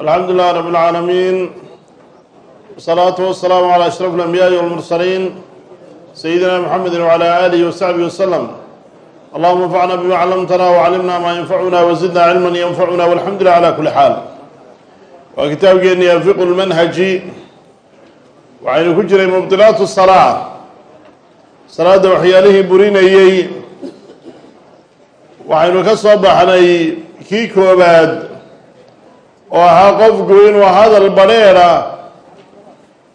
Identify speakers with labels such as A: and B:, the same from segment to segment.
A: alxamdu lilah rab اlcaalamiin wsalaatu wasalaamu calaa ashraf alambiyaai walmursaliin sayidina mxamedi wcala alihi wasaxbihi waslem allahuma anfacna bima callamtana wacallimna maa yanfacuna wazidna cilman yanfacuna walxamdu lilah cala kuli xaal waa kitaabkeeni afiqu lmanhaji waxaynu ku jiray mubdilaatu salaa salaadda waxyaalihii burinayey waxaynu ka soo baxnay kii koobaad oo ahaa qofku inuu hadal badheera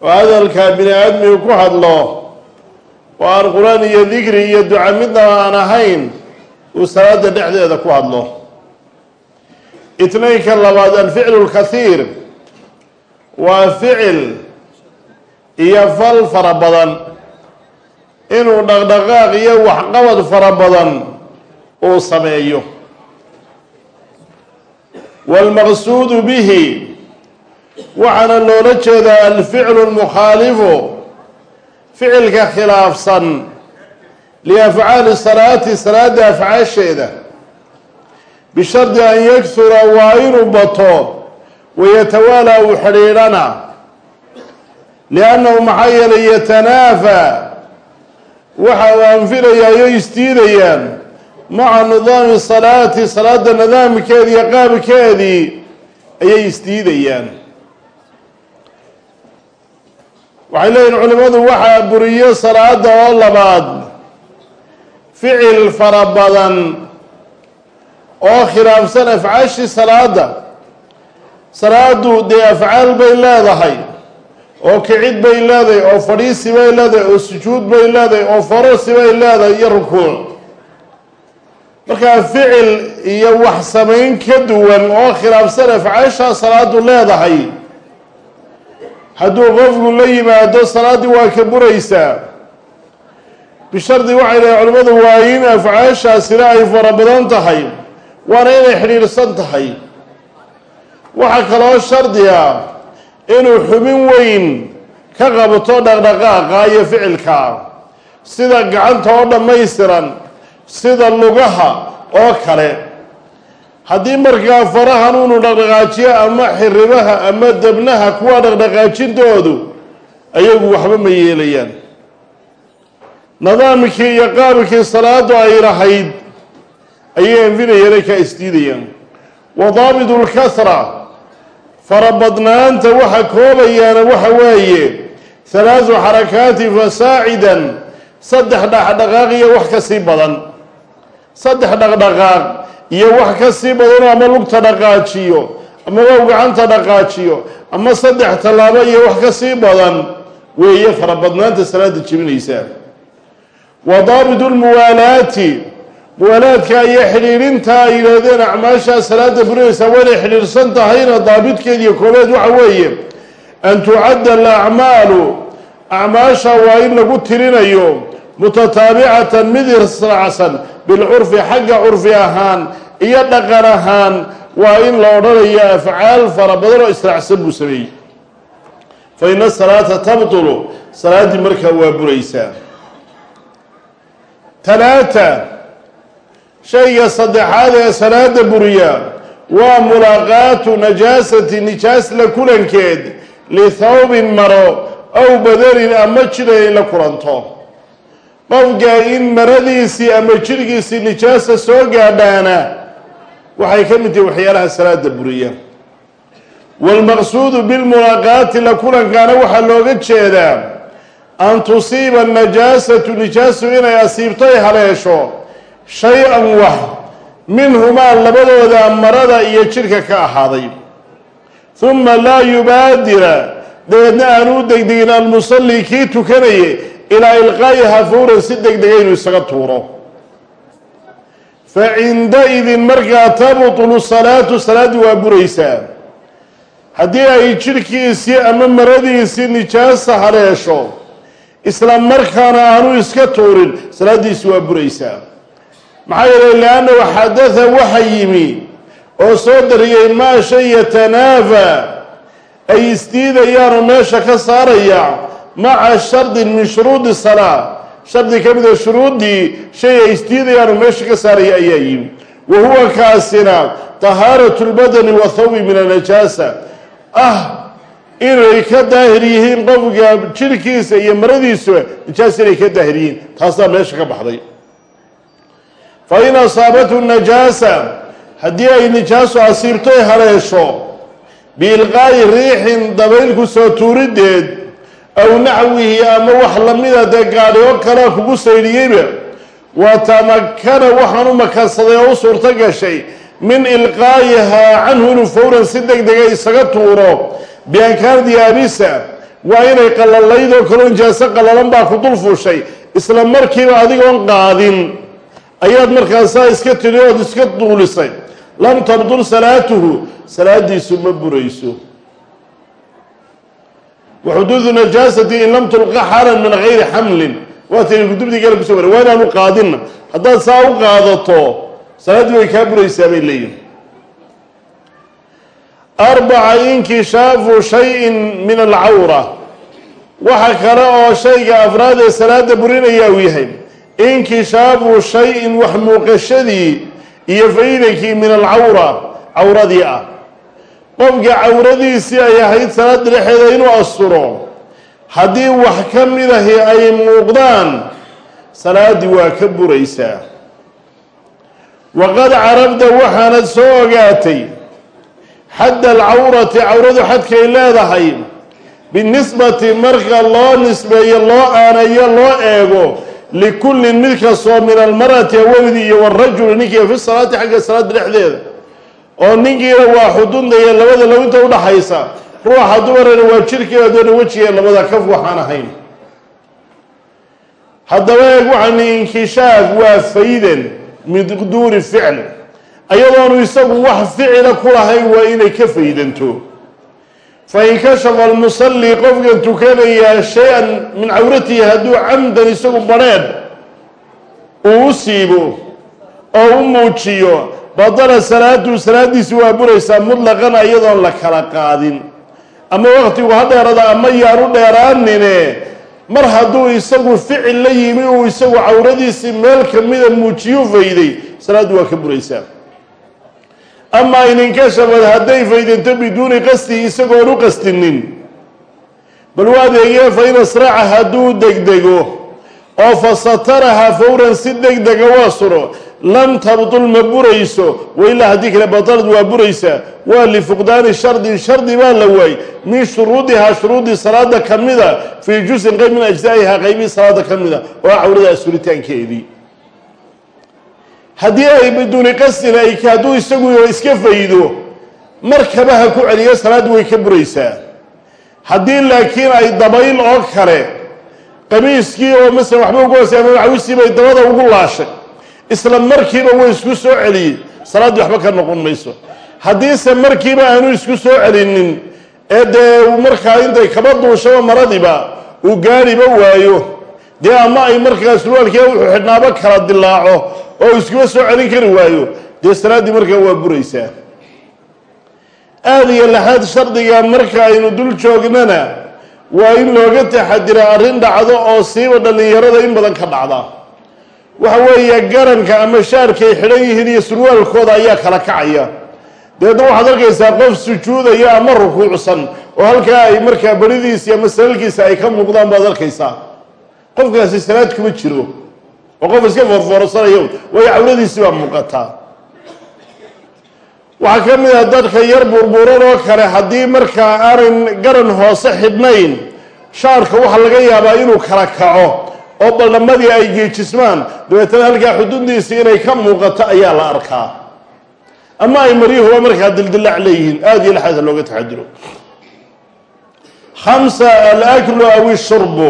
A: oo hadalka bini aadmigu ku hadlo. Oo aan qur'aan iyo dikri iyo duca midnaba aan ahayn uu salaada dhexdeeda ku hadlo. Itnaynka labaad alficlu lkathiir waa ficil iyo fal fara badan. Inuu dhaqdhaqaaq iyo waxqabad fara badan uu sameeyo wاlmaqsuudu bihi waxaana loola jeedaa alficlu lmukhaalifu ficilka khilaafsan liafcaali salaati salaada afcaasheeda bishardi an yaghura waa inuu bato wayatawaalaa uu xidhiidhana liannahu maxaa yeelay yatanaafa waxa uu anfilayayo isdiidayaan maca nidaami salaati salaada nidaamkeedi iyo qaabkeedii ayay isdiidayaan waxay leeyihiin culimmadu waxaa buriyo salaada oo labaad ficil fara badan oo khilaafsan afcaashii salaada salaadu dee afcaal bay leedahay oo kicid bay leedahay oo fadhiisi bay leedahay oo sujuud bay leedahay oo farosi bay leedahay iyo rukuuc markaa ficil iyo wax samayn ka duwan oo khilaafsan afcaashaa salaadu leedahay. Hadduu qofku la yimaado salaaddii waa ka buraysaa bishardi waxay dhahay culimmadu waa in afcaashaasina ay fara badan tahay waana inay xidhiidhsan tahay. Waxaa kaloo shardi ah inuu xubin weyn ka qabto dhaqdhaqaaqa iyo ficilka sida gacanta oo dhammaystiran sida lugaha oo kale. Haddii markaa farahan unu dhaqdhaqaajiyo ama xiribaha ama debnaha kuwa dhaqdhaqaajintoodu ayagu waxba ma yeelayaan. Nidaamkii iyo qaabkii salaadu ay lahayd ayay anfinayeen ay kaa isdiidayaan wa daabitu lkasra farabadnaanta waxa koobayaana waxa weeye halaasu xarakaati fasaacidan saddex dhaqdhaqaaq iyo wax ka sii badan saddex dhaqdhaqaaq iyo wax ka sii badan ama lugta dhaqaajiyo ama wow gacanta dhaqaajiyo ama saddex tallaabo iyo wax ka sii badan. Weeye farabadnaanta salaada jebinaysaa wa daabitu lmuwaalaati muwaalaadka iyo xidhiidhinta ay yidhaahdeen acmaashaa salaada burinaysaa waa inay xidhiidhsan tahayna daabitkeediiyo koobeed waxa weeye an tucadda alacmaalu acmaasha waa in lagu tirinayo mutataabicatan mid israacsan bilcurfi xagga curfi ahaan iyo dhaqan ahaan waa in la odhanayo afcaal fara badan oo israacsan buu sameeyey. Fa ina salaata tabtulu salaaddii markaa waa buraysaa. Talaata shayga saddexaad ee salaada buriya waa mulaaqaatu najaasati nijaas la kulankeed lithawbin maro aw badarin ama jidha ay la kulanto qofka in maradiisii ama jidhgiisii nijaasa soo gaadhaana waxay ka mid tahi waxyaalaha salaada buriya. Waalmaqsuudu bilmulaaqaati la kulankaana waxaa looga jeedaa an tusiiba najaasatu nijaasu inay asiibtoy haleesho shay-an wax minhumaa labadooda marada iyo jidhka ka ahaaday. Huma laa yubaadira dabeedna aan u degdegin almusalli kii tukanaye ilaa ilqaa'iha fawran si degdega inuu isaga tuuro. Fa cinda-idin markaa tabtulu salaatu salaaddii waa buraysaa. Haddii ay jidhkiisii ama maradiisii nijaasa haleesho isla markaana aanu iska tuurin salaaddiisi waa buraysaa. Maxaa yeelay liannahu xadatha waxa yimi oo soo dariyey maa shay yatanaafa ay isdiidayaanoo meesha ka saaraya maca shardin min shuruudi salaa. Shardi ka mida shuruuddii shay ay isdiidayaanoo meesha ka saaraya ayaa yimi wa huwa kaasina tahaaratu lbadani wathawbi min anajaasa ah inay ka daahir yihiin qofka jidhkiisa iyo maradiisuba nijaas inay ka daahir yihiin. Taasaa meesha ka baxday. Fa in asaabathu najaasa haddii ay nijaasu asiibtoy haleesho biilqaa'i riixin dabaylku soo tuuriddeed aw naxwihi ama wax lamida dee gaadhi oo kalea kugu saydhiyeyba. Wa tamakana waxaan u makansaday oo u suurto gashay min ilqaa'ihaa canhu inuu fawran si deg dega isaga tuuro bian kaanad yaabisa waa inay qalalayd oo kaloo nijaaso qallalan baa ku dul fuushay isla markiiba adigoon qaadin. Ayaad markaasaa iska tidhi ood iska duulisay. Lam tabdul salaatuhu salaadiisu ma burayso waxuduudu najaasati in lam tulqa xaalan min gayri xamlin waataynu kutubdii gala kuso mara waa inaanu qaadinna haddaad saa u qaadato salaaddii way kaa buraysaa bay leeyihiin arbaca inkishaafu shayin min alcawra waxa kale oo shayga afraad ee salaada burinayaa uu yahay inkishaafu shayin wax muuqashadii iyo faydankii min alcawra cawradii ah qofka cawradiisii ay ahayd salaada dhexeeda inuu asturo haddii wax ka mid ahi ay muuqdaan salaaddii waa ka buraysaa. Waqad carabta waxaanad soo ogaatay xadda alcawrati cawradu xadkay leedahay binisbati marka loo nisbeeyo loo aaneeyo loo eego likullin mid kastoo min almarati haweenidii iyo warajuli ninkiiba fi salaati xagga salaada dhexdeeda oo ninkiina waa xudundaya labada lawinta udhaxaysa ruuxa dumarana waa jirkeeda doona wejiga labada kaf waxaan ahayn. Haddaba eeg waxaani inkishaaf waa faydan miqduuri ficl. Ayadoonu isagu wax ficila ku lahayn waa inay ka faydanto. Fa inkashafa almusalli qofkan tukanayaa shay-an min cawratihi hadduu camdan isagu badrheedh uu u siibo oo u muujiyo badala salaatu salaadiisi waa buraysaa mutlaqan iyadoon la kala qaadin. Ama waqtigu ha dheerada ama yaanu dheeraanine mar hadduu isagu ficil la yimi uu isagu cawradiisii meel kamida muujiyu fayday salaaddu waa ka buraysaa. Amaa in inkashafad hadday faydanto biduuni qasdihi isagoon u qastinin bal waa adeegee fa in asraca hadduu degdego oo fa sataraha fawran si degdega waa suro lam tabtul ma burayso wailaa haddii kale batalad waa buraysaa waa lifuqdaani shardin shardi baa la waayy min shuruudihaa shuruudii salaada ka mida fii jusin qayb min ajzaa'ihaa qaybihii salaada ka mida. Oo cawrada asuritaankeedii haddii ay biduuni qasdin ay hadduu isagu iska faydo markaba ha ku celiyo salaaddu way ka buraysaa. Haddii laakiin ay dabayl oo kale qamiiskii oo masalan waxba ugu hoosay bay dabada ugu laashay isla markiiba way isku soo celiyey. Salaaddii waxba ka noqon mayso. Haddiise markiiba aanu isku soo celinin ee dee markaa intay kaba duushaba maradiba uu gaariba waayo. Dee ama ay markaa surwaalkii wuxuu xidhnaaba kala dilaaco oo iskuba soo celin kari waayo. Dee salaaddii markaa waa buraysaa. Aada iyo laxaad shardiga marka aynu dul joognana waa in looga taxadira arrin dhacdo oo siiba dhallinyarada in badan ka dhacda waxa weeye garanka ama shaarkay xidhan yihiin iyo surwaalkooda ayaa kala kacaya. Dabeedna waxaad arkaysaa qof sujuudaya ama rukuucsan oo halkaa ay markaa beridiisi ama salalkiisa ay ka muuqdaan baad arkaysaa. Qofkaasi salaad kuma jiro oo qof iska foorfoorasanayo waayo cawladiisi baa muuqataa. Waxaa ka mid ah dadka yar burburan oo kale haddii markaa aanan garan hoose xidhnayn shaarka waxaa laga yaabaa inuu kala kaco oo baldhammadii ay geejismaan. Dabeetana halkaa xuduuddiisii inay ka muuqato ayaa la arkaa. Ama ay maryuhuba markaa dildilaac leeyihiin aada iyo laxaasa looga taxadiro khamsa alaklu aw ishurbu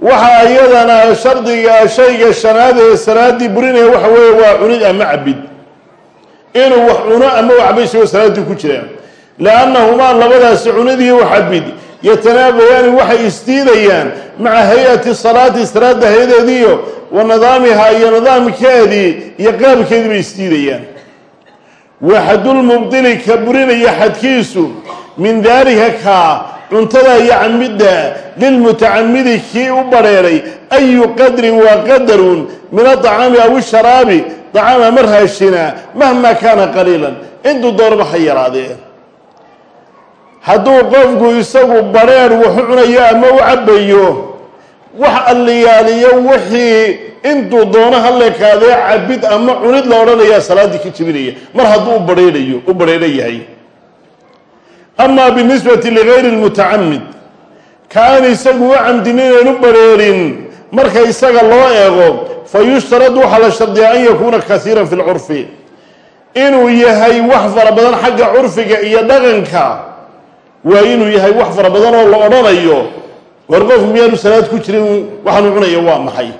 A: waxaa iyadana shardiga shayga shanaad ee salaaddii burinaya waxa weeye waa cunid ama cabid. Inuu wax cuno ama waxba isagoo salaaddii ku jiraan. Liannahumaa labadaasi cunidii waxabid yatanaabayaani waxay isdiidayaan maca hay'ati salaati salaada hay'adeediiyo wa nidaamihaa iyo nidaamkeedii iyo qaabkeedii bay isdiidayaan waxadulmubdili ka burinaya xadkiisu min daalika kaa cuntada iyo camidda lilmutacamidi kii u badheeray ayu qadrin waa qadarun min aطacaami aw isharaabi طacaam ama raashina mahma kaana qaliilan. Intuu doorba ha yaraadee hadduu qofku isagu badrheer waxu cunayo ama u cabbayo wax alliyaaliyo wixii intuu doono halleekaadee cabid ama cunid la odhanayaa salaaddii ka jebinaya. Mar hadduu u badrheerayo u badrheero yahay. Ama binisbati ligayri lmutacamid kaan isagu u camdin u badrheerin marka isaga loo eego fa yushtarad waxaa la shardiyaa an yakuuna kasiiran fi lcurfi inuu yahay wax fara badan xagga curfiga iyo dhaqanka waa inuu yahay wax fara badan oo la odhanayo. War qofku miyaanu salaad ku jirin waxaanu cunaya waa maxay?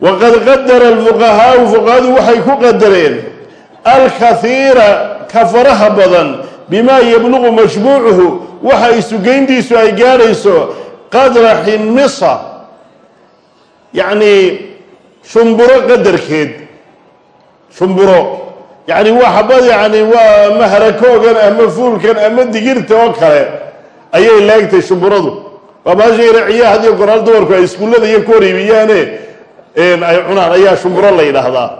A: Waqad qadara alfuqahaau fuqahadu waxay ku qadareen alkathiira ka faraha badan bimaa yabluqu mashbuucuhu. Waxa isugeyntiisu ay gaadhayso qadra ximisa yacni shumburo qadarkeed shumburo yacni waa xabad yacni waa ama ama fuulkan ama digirta oo kale ayay laagtay shumburadu. Waa baasha yare ciyaha hadiyo goraal dumarku ay iskuullada iyo ku horiibiyaane ay cunaan ayaa shumburo la yidhaahdaa.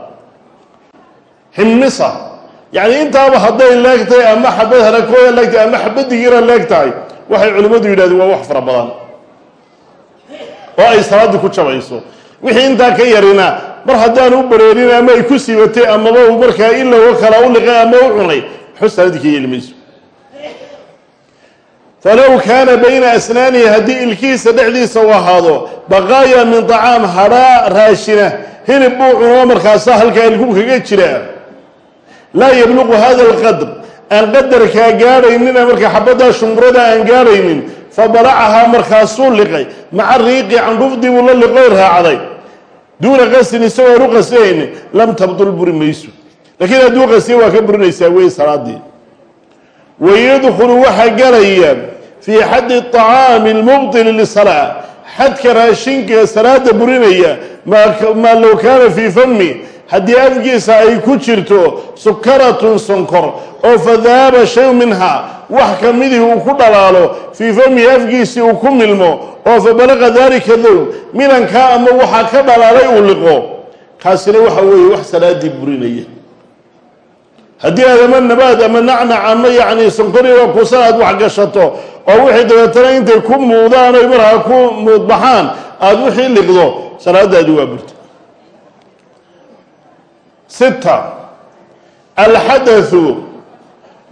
A: Ximisa yacni intaaba hadday leeg tahay ama xabad harakooya leeg tahay ama xabad digira tahay waxay culimmadu yidhahdeen waa wax fara badan. Ay salaaddii ku jabayso. Wixii intaa ka yarina mar haddaan u bareerin ama ay ku sibatay amaba uu markaa ilago kala u liqay ama u cunay waxba salaaddii ka yeeli mayso kaana bayna asnaanihi haddii ilkihiisa dhexdiisa u ahaado baqaaya min طacaam hadhaa raashina hilib buu cuno markaasaa halkaa ilku kaga jira. Laa yabluqu hada alqadr aan qadarkaa gaadhaynina marka xabaddaa shumburada aan gaadhaynin fabalacahaa markaasuu liqay maca riiqi candhufdii buu la liqoy raacday duuna qasin isagoo aan u qasnayn lam tabdul buri mayso laakiin hadduu qasniye waa ka burinaysaa wey salaadii wayadkhulu waxaa galaya fii xaddi طacaami اlmubdili lisalaa xadka raashinka salaada burinaya maa low kaana fii fami haddii afkiisa ay ku jirto sukaratun sonkor oo fadaaba shay minha wax ka midii uu ku dhalaalo fii famihi afkiisii uu ku milmo oo fabalaqa dalika dow milankaa ama waxaa ka dhalaalay uu liqo. Kaasina waxa weeye wax salaadii burinaya. Haddii aad ama nabaad ama nacnac ama yacni sonkoriga kusan aad wax gashato oo wixii dabeetana intay ku muudaan oy markaa ku muudbaxaan aada wixii liqdo salaadaadi waa burta sita alxadathu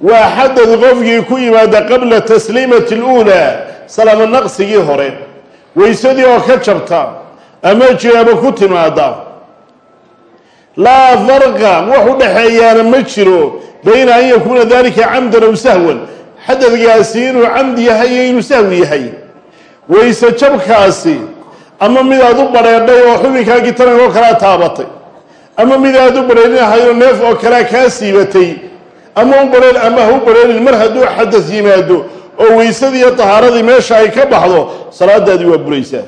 A: waa xadad qofkii ku yimaada qabla tasliimati اluulaa salaamo naqsigii hore. Waysadii oo ka jabta ama jiraaba ku timaada laa farqa wax u dhaxeeyaana ma jiro. Bayna an yakuuna dalika camdan aw sahwan. Xadadkaasi inuu camdi yahay iyo inuu sahwi yahay. Wayse jabkaasi ama mid aad u badheedhay oo taranka oo kalea taabatay ama mid aad u badheerinahayo neef oo kalea kaa siibatay ama u badheen ama ha u badheerin mar hadduu xadas yimaado oo weysadii iyo tahaaradii meesha ay ka baxdo salaadaadii waa buraysaa.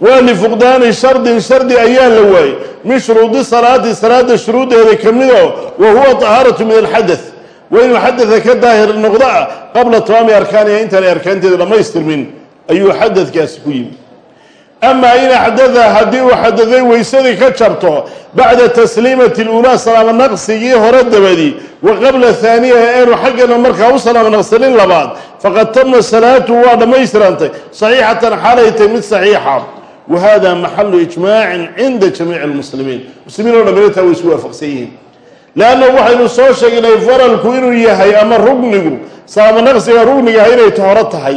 A: Waa lifuqdaani shardin shardi ayaa la waayey min shuruudi salaati salaada shuruuddeeda ka mido wa huwa tahaaratu min alxadath waa inuu xadada ka daahir noqdo ah qabla tamaami arkaaniha intaanay arkaanteeda dhammaystirmin ayuu xadadkaasi ku yimi amaa in axdada haddii uu xadaday weysadii ka jabto bacda tasliimati اluulaa salaamo naqsigii hore dabadi wa qabla haaniyaha eenu xaggana markaa u salaamo naqsanin labaad faqad tama salaatu waa dhammaystirantay saxiixatan xaalay tay mid saxiixa. Wa hada maxalu ijmaacin cinda jamiici اlmuslimiin muslimiin oo dhammeyntaa way isku waafaqsan yihiin. Leanna waxaynu soo sheegnay faralku inuu yahay ama rugnigu salaamo naqsiga rugnigaah inay ta hore tahay.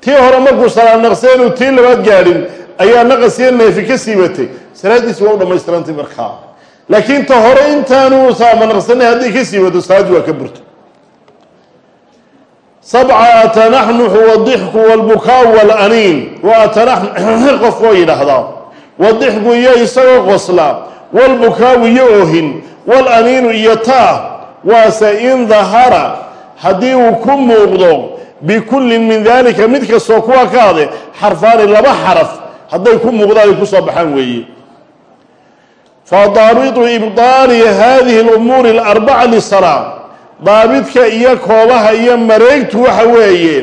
A: Tii hore markuu salaamo naqsay inuu tii labaad gaadhin ayaa naqasiyo neefi ka siibatay salaaddiisi waa u dhammaystirantay markaa. Laakiin ta hore intaanu salaamo naqsanay hadday ka siibato salaaddii waa ka burta sabca atanaxnuxu wadixku walbukaa walaniin. Wa atanax qof oo yidhaahdaa wadixku iyo isagoo qosla walbukaawu iyo oohin walaniinu iyo taa waase in dahara haddii uu ku muuqdo bikullin min dalika mid kastoo kuwa ka ade xarfaani laba xaraf hadday ku muuqdaan ay ku soo baxaan weeye fa daabitu ibdaali hadihi اlumuuri اlarbaca lisalaa daabidka iyo koobaha iyo mareegtu waxa weeye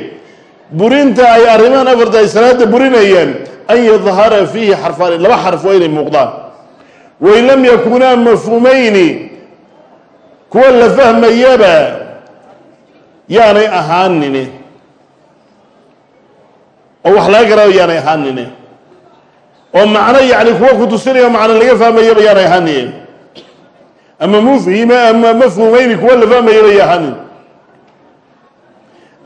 A: burinta ay arrimahan afarta ay salaada burinayaan an yadhara fiihi xarfaani laba xarf waa inay muuqdaan. Wain lam yakunaa mafhuumayni kuwa la fahmayaba yaanay ahaanine oo wax laga garaba yaanay ahaanine oo macno yacni kuwa kutusinayo macno laga fahmayaba yaanay ahaanine ama mufhima ama mafhuumeyni kuwa la fahmayaba ya ahaanin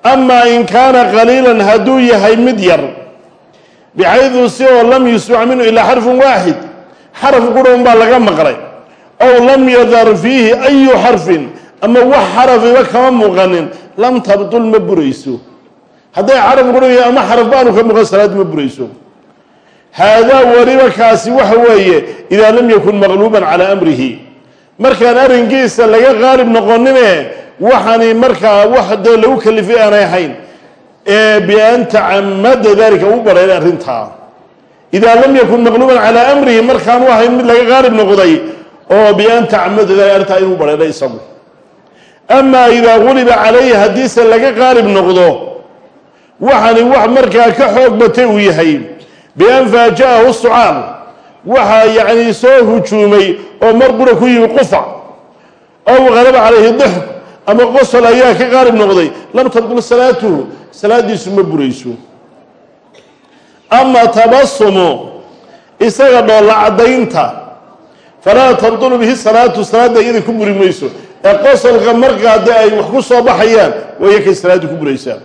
A: amaa in kaana qaliilan hadduu yahay mid yar bixaydu si oo lam yusmac minhu ilaa xarfun waaxid xaraf qura baa laga maqlay. Ow lam yadar fiihi ayu xarfin ama wax xarafiba kama muuqanin lam tabtul ma burayso. Hadday xaraf qura yahay ama xaraf baanu ka muuqan salaad ma burayso haadaa weliba kaasi waxa weeye idaa lam yakun maqluuban calaa amrihi markaan arrinkiisa laga qaalib noqonine waxani markaa wax dee lagu kalifay aanay ahayn ee bian tacamada dalika u bareeray arrintaa idaa lam yakun maqluuban calaa amrihi markaanu ahayn mid laga qaalib noqday oo bian tacamada dalika arrintaa inuu bareeray isagu amaa idaa guliba calayhi haddiise laga qaalib noqdo waxani wax markaa ka xoog batay yahay bian faaja'ahu sucaal waxaa yacni soo hujuumay oo mar qura ku yimi qufac ow qalaba calayhi dixk ama qosol ayaa ka qaalib noqday. Lam tabdul salaatuhu salaadiisu ma burayso. Ama tabasumu isaga dhoolla caddaynta falaa tabdulu bihi salaatu salaadda iyada ku buri mayso. Ee qosolka markaa dee ay wax ku soo baxayaan waya kay salaadda ku buraysaa.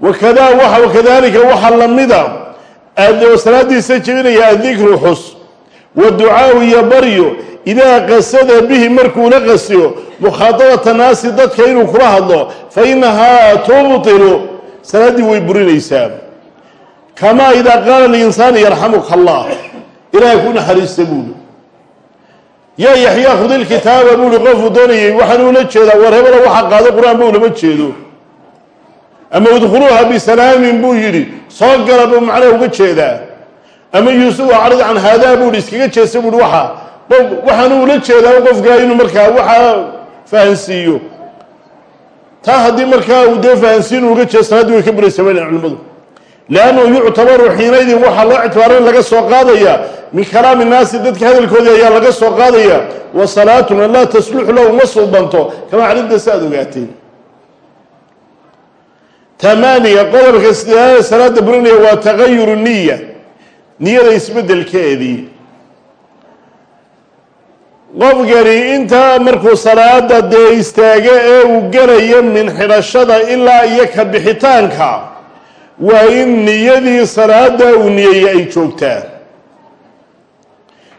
A: Wakada wakadalika waxaa lamida oo salaadiisa jebinaya adikru xus wa ducaau iyo baryo idaa qasada bihi markuuna qasiyo mukhaadabata naasi dadka inuu kula hadlo fa inahaa tubtilu salaaddii way burinaysaa kamaa idaa qaala linsaani yarxamuka allah ilaahay ku naxariista buuli yaa yaxyaa khudi lkitaaba buuli qofuu doonayay waxaan ula jeedaa war hebelo waxa qaado qur'aan ba ulama jeedo ama udkhuluuha bisalaamin buu yidhi soo gala buu macnaha uga jeedaa. Ama yuusuf acrid can haadaa buu ihi iskaga jeesta buuhi waxa waxaanu ula jeedaa qofkaa inuu markaa waxaa fahansiiyo. Taa haddii markaa uu dee fahansiin uga jeed salaadii way ka buraysa bayna culimmadu. Liannahu yuctabaru xiinaydin waxaa loo ictibaarin laga soo qaadaya min kalaami naasi dadka hadalkoodii ayaa laga soo qaadaya wa salaatuna laa tasluxu lahu ma suubanto. Kama calinta si aad ogaateen tamaaniga qodobka sideedaada salaada burinaya waa tagayuru niya niyada isbedelkeedii qofkani intaa markuu salaada dee istaago ee uu gelayo min xidhashada ilaa iyo ka bixitaanka waa in niyadii salaada uu niyeeyey ay joogtaa.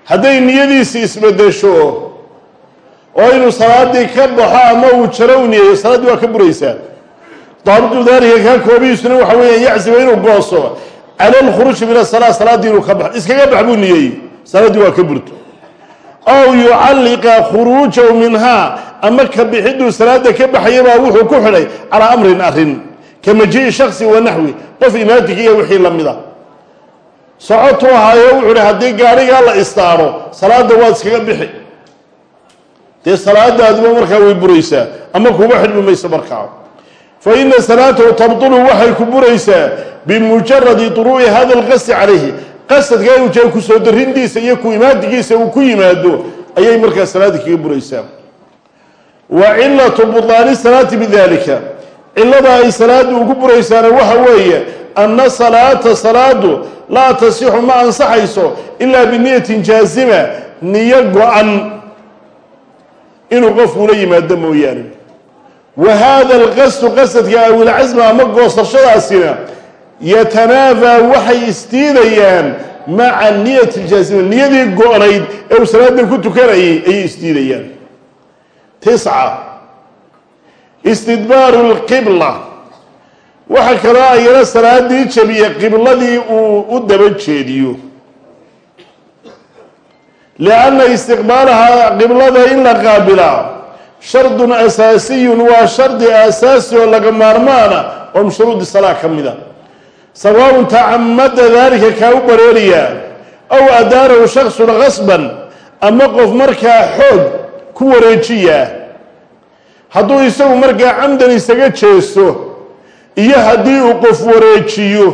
A: Hadday niyadiisi isbedesho oo inuu salaadii ka baxo ama uu jaro u niyeeyo salaaddii waa ka buraysaa daabtu daalika kaa koobihiisuna waxa weeyaan yacsiba inuu gooso. Cala alkhuruuji min asala salaaddii inuu ka baxo iskaga bax buu niyeeyey salaaddii waa ka burto. Ow yucalliqa khuruujahu minhaa. Ama ka bixiduu salaada ka baxayabaa wuxuu ku xidhay calaa amrin arrin. Ka majii'i shaksi wa naxwi qof imaatinka iyo wixii la mida. Socotuu ahaayo wuxuu hi haddii gaarigaa la istaaro salaada waad iskaga bixi. Dee salaadaadiba markaa way buraysaa. Ama kuba xidhmi mayso markaa fa ina salaatahu tabtulu waxay ku buraysaa bimujaradi duruu'i hada alqasdi calayhi. Qasadka inuu jee ku soo darintiisa iyo ku imaadigiisa uu ku yimaado ayay markaa salaada kaga buraysaa. Wa cilatu butlaani salaati bidalika cilada ay salaadu ugu buraysaana waxa weeye anna salaata salaadu laa tasixu ma ansaxayso ilaa biniyatin jaasima niyo go-an. Inuu qofku ula yimaado mooyaane wa hada alqasdu qasadka awilcasma ama goosashadaasina yatanaafaa waxay isdiidayaan maca niyati ljaasima niyadii go-nayd ee uu salaadan ku tukanayay ayay isdiidayaan tisca istidbaaru lqibla waxa kaloo ayana salaadii jabiya qibladii uu u daba jeediyo lianna istiqbaalaha qiblada in la qaabilaa shardun asaasiyun waa shardi aasaasi oo laga maarmaana oo min shuruudi salaa ka mida sawaabun tacamada daalika kaa u bareeriyaa aw adaarahu shaksun qasban ama qof markaa xoog ku wareejiyaa hadduu isagu markaa camdan isaga jeesto iyo haddii uu qof wareejiyo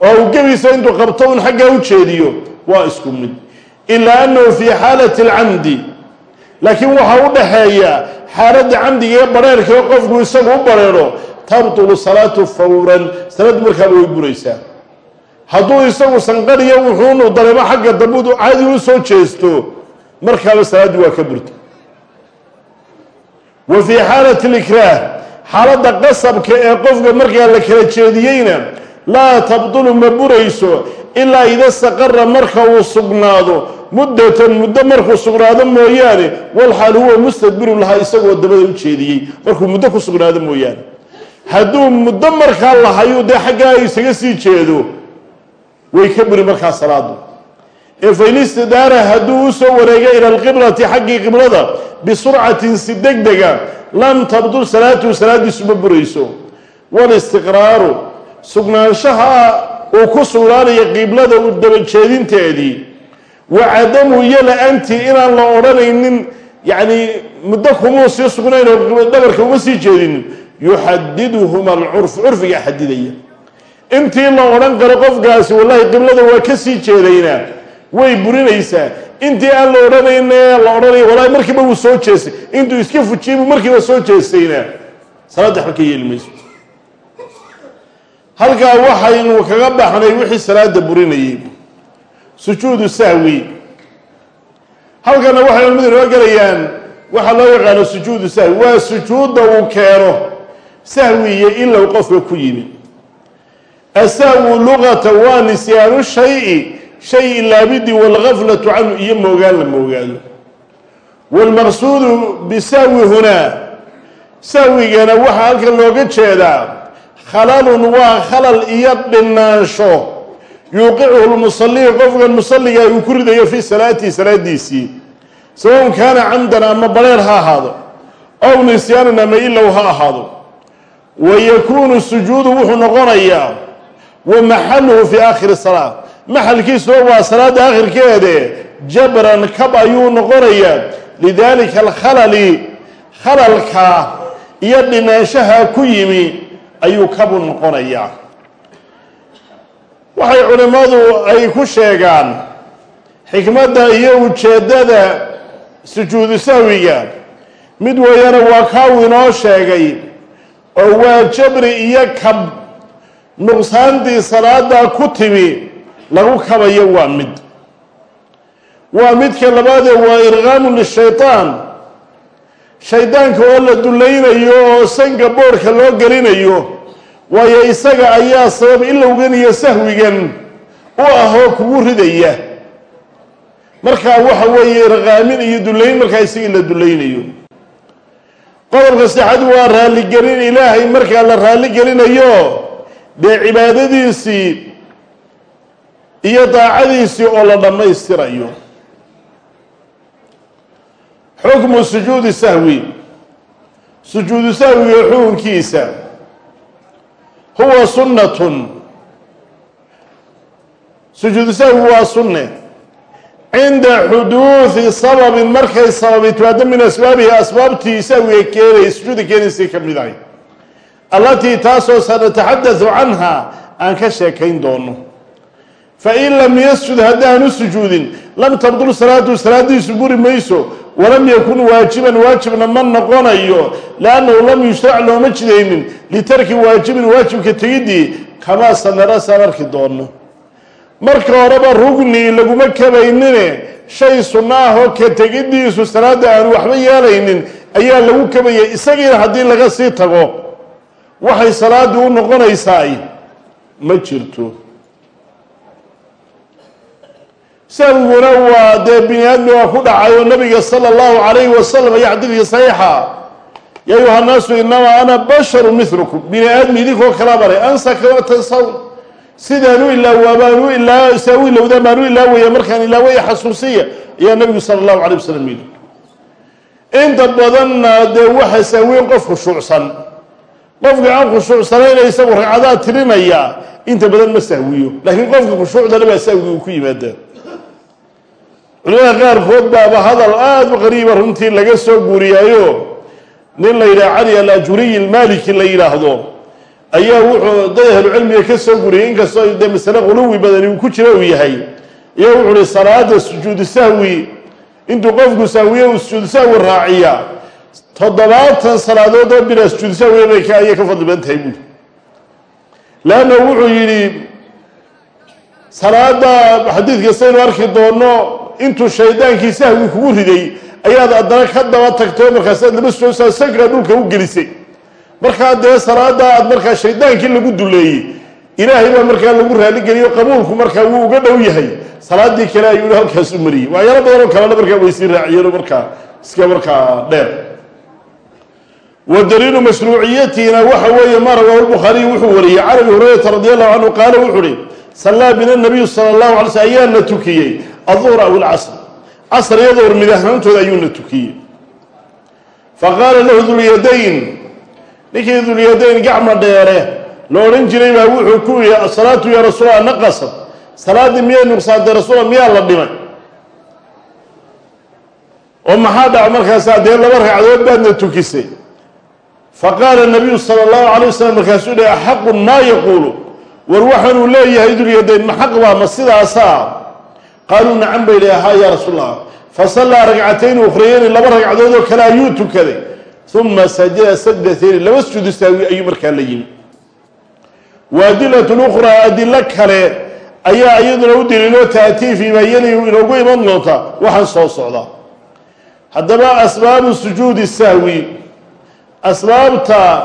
A: oo uu gebiisa intuu qabto un xaggaa u jeediyo waa isku mid. Ilaa annahu fii xaalati alcamdi laakiin waxaa u dhaxeeya xaaladda camdiga ee bareerka ee qofku isagu u bareero tabtulu salaatu fawran. Salaaddu markaaba way buraysaa hadduu isagu sanqariyo wuxuunu dareemo xagga dambudu caadi u soo jeesto markaaba salaaddii waa ka burta. Wa fii xaalati likraah xaaladda qasabka ee qofka markaa la kala jeediyeyna laa tabdulu ma burayso ilaa ida staqara marka uu sugnaado. Muddatan muddo markuu sugnaado mooyaane walxaal huwa mustadbiru lahaa isagoo dabada u jeediyey. Markuu muddo ku sugnaado mooyaane. Hadduu muddo markaa lahayu dee xaggaa isaga sii jeedo way ka buri markaa salaadu. Ee fain istidaara hadduu u soo wareego ila alqiblati xaggii qiblada bisurcatin si deg dega lam tabdul salaatuhu salaadiisu ma burayso. Walistiqraaru sugnaanshaha uu ku sugnaanayo qiblada u dabajeedinteedii wa cadamu iyo la'aantii inaan la odhanaynin yacni muddo kumuu sii sugnayn oo dhabarka uma sii jeedinin yuxadiduhuma alcurf curfiga xadidaya intii la odhan karo qofkaasi wallahi qiblada waa ka sii jeedaynaa way burinaysaa. Intii aan la odhanayn la odhanaya wallahi markiiba wuu soo jeestay. Intuu iska fujiyay buu markiiba soo jeestaynaa salaadda waxba ka yeeli mayso halkaa waxaynu kaga baxnay wixii salaada burinayay. Sujuudu sahwi. Halkana waxay mid inoo gelayaan waxaa loo yaqaano sujuudu sahwi. Waa sujuudda uu keeno sahwi iyo ilow qofka ku yimi asahwu luqata waa nisyaanu shayi shay ilaabidi walgaflatu canhu iyo moogaan la moogaado waalmaqsuudu bisahwi hunaa. Sahwigana waxaa halkan looga jeedaa khalalun waa khalal iyo dhinaansho yuuqicuhu lmusaliga qofkan musaliga uu ku ridayo fii salaatihi salaadiisii. Sawaun kaana camdan ama bareer ha ahaado. Ow nisyaanan ama ilow ha ahaado. Wa yakuunu sujuudu wuxuu noqonayaa wa maxaluhu fii aakhiri salaa maxalkiisuna waa salaada aakhirkeede jabran kab ayuu noqonayaa lidalika alkhalali khalalka iyo dhinaanshaha ku yimi ayuu kabu noqonayaa waxay culimmadu ay ku sheegaan xikmadda iyo ujeeddada sujuudu sahwiga. Mid weeyana waa kaaw inoo sheegay oo waa jabri iyo kab. Nuqsaantii salaada ku timi lagu kabayo waa mid. Waa midka labaadee waa irqaamu lishaytaan. Shaydaanka oo la dulaynayo oo sanka boorhka loo gelinayo waayo isaga ayaa sabab ilowgan iyo sahwigan u ahoo kugu ridaya. Markaa waxa weeye irqaamin iyo dullayn markaa isagii la dulaynayo qodobka saxaad waa raalligelin ilaahay markaa la raalligelinayo dee cibaadadiisii iyo daacadiisii oo la dhammaystirayo. Xukmu sujuudi sahwi. Sujuudu sahwiga xukunkiisa huwa sunnatun. Sujuudu sahwi waa sunne. Cinda xuduudi sababin markay sababi timaado min asbaabihi asbaabtii sahwiga keenay sujuuda keenaysay ka mid ahay allatii taasoo sanataxaddathu canha aan ka sheekayn doono fain lam yasjud haddaanu sujuudin lam tabdul salaatu salaadiisu buri mayso walam yakun waajiban waajibna ma noqonayo liannahu lam yushrac looma jidaynin litarki waajibin waajibka tegidii kamaa sanara saan arki doono marka horeba rugni laguma kabaynine shay sunno ah oo ka tegidiisu salaada aanu waxba yeelaynin ayaa lagu kabaya isagiina haddii laga sii tago. Waxay salaadii u noqonaysaa ma jirto sahwiguna waa dee bini aadmiga ku dhacay oo nabiga sala allahu calayhi wasalam iyo xadiidkii saxiixa. Ya ayuha nnaasu inamaa ana basharu milukum bini aadmi idinkoo kala baray ansa kama tansawn sidaanu ilaawa baanu ilaa saa u ilowdaan baanu ilaawaya markaan ilaawaya xasuusiya ayaa nabigu sala allahu calay wasalam yidhi. Inta badanna dee waxa sahweyn qof khushuucsan qofka aan khushuucsanayna isagu ragcadaa tirinaya inta badan ma sahwiyo laakiin qofka khushuucdana baa sahwiga ku yimaadaa culimada qaarkood baaba hadal aada u qariiba runtii laga soo guuriyaayo. Nin la yidhaha cali alajuriyi almaliki la yidhaahdo. Ayaa wuxuu dad ahlucilmiga ka soo guriyay inkastoo dee masale quluwi badani uu ku jira uu yahay. Ayaa wuxuu uhi salaada sujuudu sahwi. Intuu qofku sahwiye uu sujuudu sahwi raaciya toddobaatan salaadood oo bilaa sujuudu sahwiya bay ayay ka fadli badan tahay buuri leanna wuxuu yidhi salaada xadiidka saynu arki doono intuu shaydaankii sahwi kugu riday ayaad haddana ka daba tagtay markaasaad laba soosaa sankaa dhulka u gelisay. Markaa dee salaada aad markaa shaydaankii lagu duleeyey ilaahay baa markaa lagu raaligeliyo qabuulku markaa wuu uga dhow yahay. Salaadii kale ayuu hi halkaas u mariyey. Waxyaalo badanoo kalena markaa way sii raaciyeenoo markaa iska markaa dheer. Wa daliilu mashruuciyatiina waxa weeye ma rawahu lbukhaariy wuxuu wariyey can abi hurayrata radi allahu canhu qaala wuxuu uhi sallaa bina nabiyu sala ayaana tukiyey aduhr aw ilcasr casr iyo duhr mid ahaantooda ayuuna tukiyey. Faqaala lahu dulyadayn ninkii dulyadayn gacma dheere la odhan jiray baa wuxuu ku yihi asalaatu ya rasuula naqasad. Salaaddii miyay nuqsaantay rasuula miyaa la dhimay? Oo maxaa dhaca markaasaa dee laba ragcadood baadna tukisay. Faqaala nabiyu sala allahu calay wasalam markaasuu dhi axaqun maa yaquulu? War waxaanuu leeyahay dulyadayn ma xaq baa ma sidaasaa qaaluu nacan bay idhi ahaa yaa rasuul allah fasallaa ragcatayn ukhrayeyni laba ragcadood oo kale ayuu tukaday uma sajada sajdatayni laba sujuudu saawi ayuu markaa la yimi wa adilatun ukhraa adilo kale ayaa iyaduna u daliiloo taatii fii bayani inoogu iman doonta waxaan soo socda haddaba asbaabu sujuudi sahwi asbaabta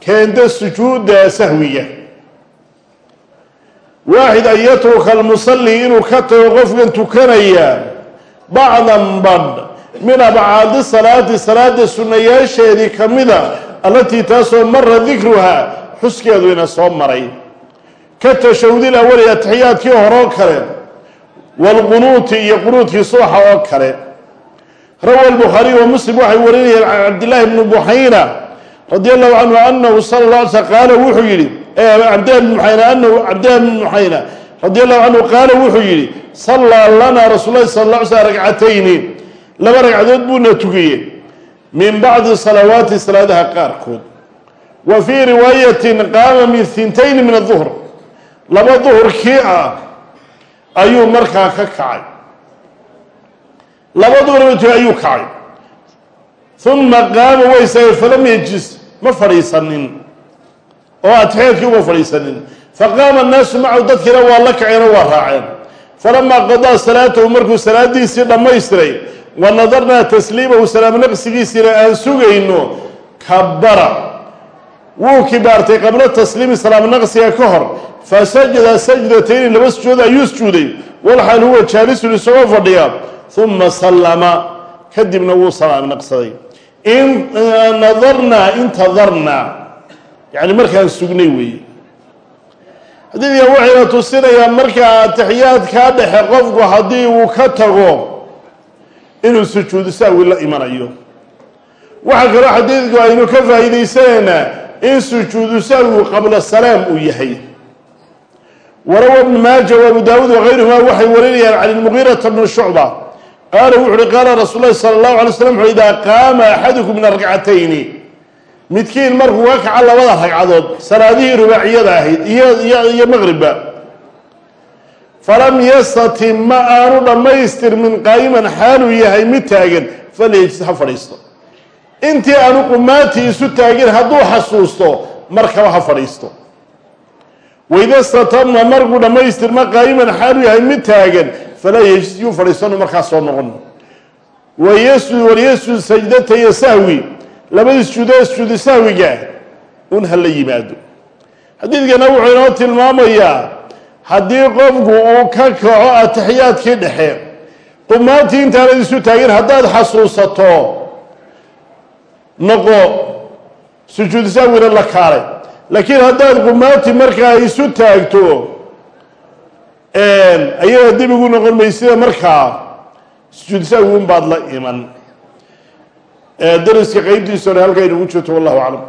A: keenta sujuudda sahwiga waaxid an yatruka almusalli inuu ka tago qofkan tukanaya bacdan badh min abcaadi salaati salaada sunnayaasheedii ka mida allatii taasoo mara dikruhaa xuskeedu ina soo maray. Ka tashahudil awali atixiyaadkii horoo kale waalqunuuti iyo qunuudkii subaxa oo kale. Rawa lbukhaariy wa muslim waxay warinayeen can cabdillahi bni buxayna radi allahu canhu anahu sala la alay sl qaala wuxuu yihi cabdillahi bn buxayna anahu cabdillahi bni buxayna radi allahu canhu qaala wuxuu yihi sallaa lana rasuul lahi sala la alay slam ragcatayni. Laba ragcadood buuna tukiyey min bacdi salawaati salaadaha qaarkood. Wa fii riwaayatin qaama min hintayni min aduhr laba duhurkii ah ayuu markaa ka kacay. Laba duhurti ayuu kacay. Uma qaama waa istaagay falam yejis ma fadhiisanin oo atixyaadkii uma fadhiisanin. Faqaama annaasu macahu dadkiina waa la kaceen oo waa raaceen. Falamaa qadaa salaatahu markuu salaadiisii dhammaystiray wa nadarnaa tasliimahu salaam naqsigiisiina aan sugayno kabara wuu kibaartay qabla tasliimi salaam naqsiga ka hor. Fasajada sajdatayni laba sujuud ayuu sujuuday. Walxaal huwa jaalisun isagoo fadhiya. Uma sallama. Kadibna wuu salaam naqsaday. In nadarnaa intadarnaa yani markaan sugnay weeye. Xadiidkan waxayna tusinayaa markaa atixiyaadkaa dhexe qofku haddii uu ka tago inuu sujuudu sahwi la imanayo. Waxaa kaloo xadiidku aynu ka faa'iidaysanaynaa in sujuudu sahwigu qabla salaam uu yahay. Warawa ibnu maaja wa abu daawuud wakayruhuma waxay warinayaan can ilmugiirata bni shucba. Qaala wuxu uhi qaala rasuul lahi sala allahu alay slam wuxu idaa qaama axadukum min aragcatayni midkiin markuu ka kaco labada ragcadood salaadihii rubaaciyada ahayd iyo maqribba falam yastatim ma aanu dhammaystirmin qaa'iman xaaluu yahay mid taagan falyejis ha fadhiisto. Intii aanu qumaatii isu taagin hadduu xasuusto markaba ha fadhiisto. Waida statamna markuu dhammaystirma qaa'iman xaaluu yahay mid taagan falaa yejis yuu fadhiistanu markaas soo noqon. Walyasjud sajdataya sahwi labadii sujuudood sujuudu sahwiga un ha la yimaado xadiidkana wuxuu inoo tilmaamayaa haddii qofku uu ka kaco atixiyaadkii dhexe qumaatii intaanad isu taagin haddaad xasuusato noqo sujuudu sahwina la kaalay. Laakiin haddaad qumaati markaa isu taagto ayaga dib ugu noqon maysida markaa sujuudu sahwi baad la iman dariska qeybtiisa hore halkaa inugu jirto wallahu aclam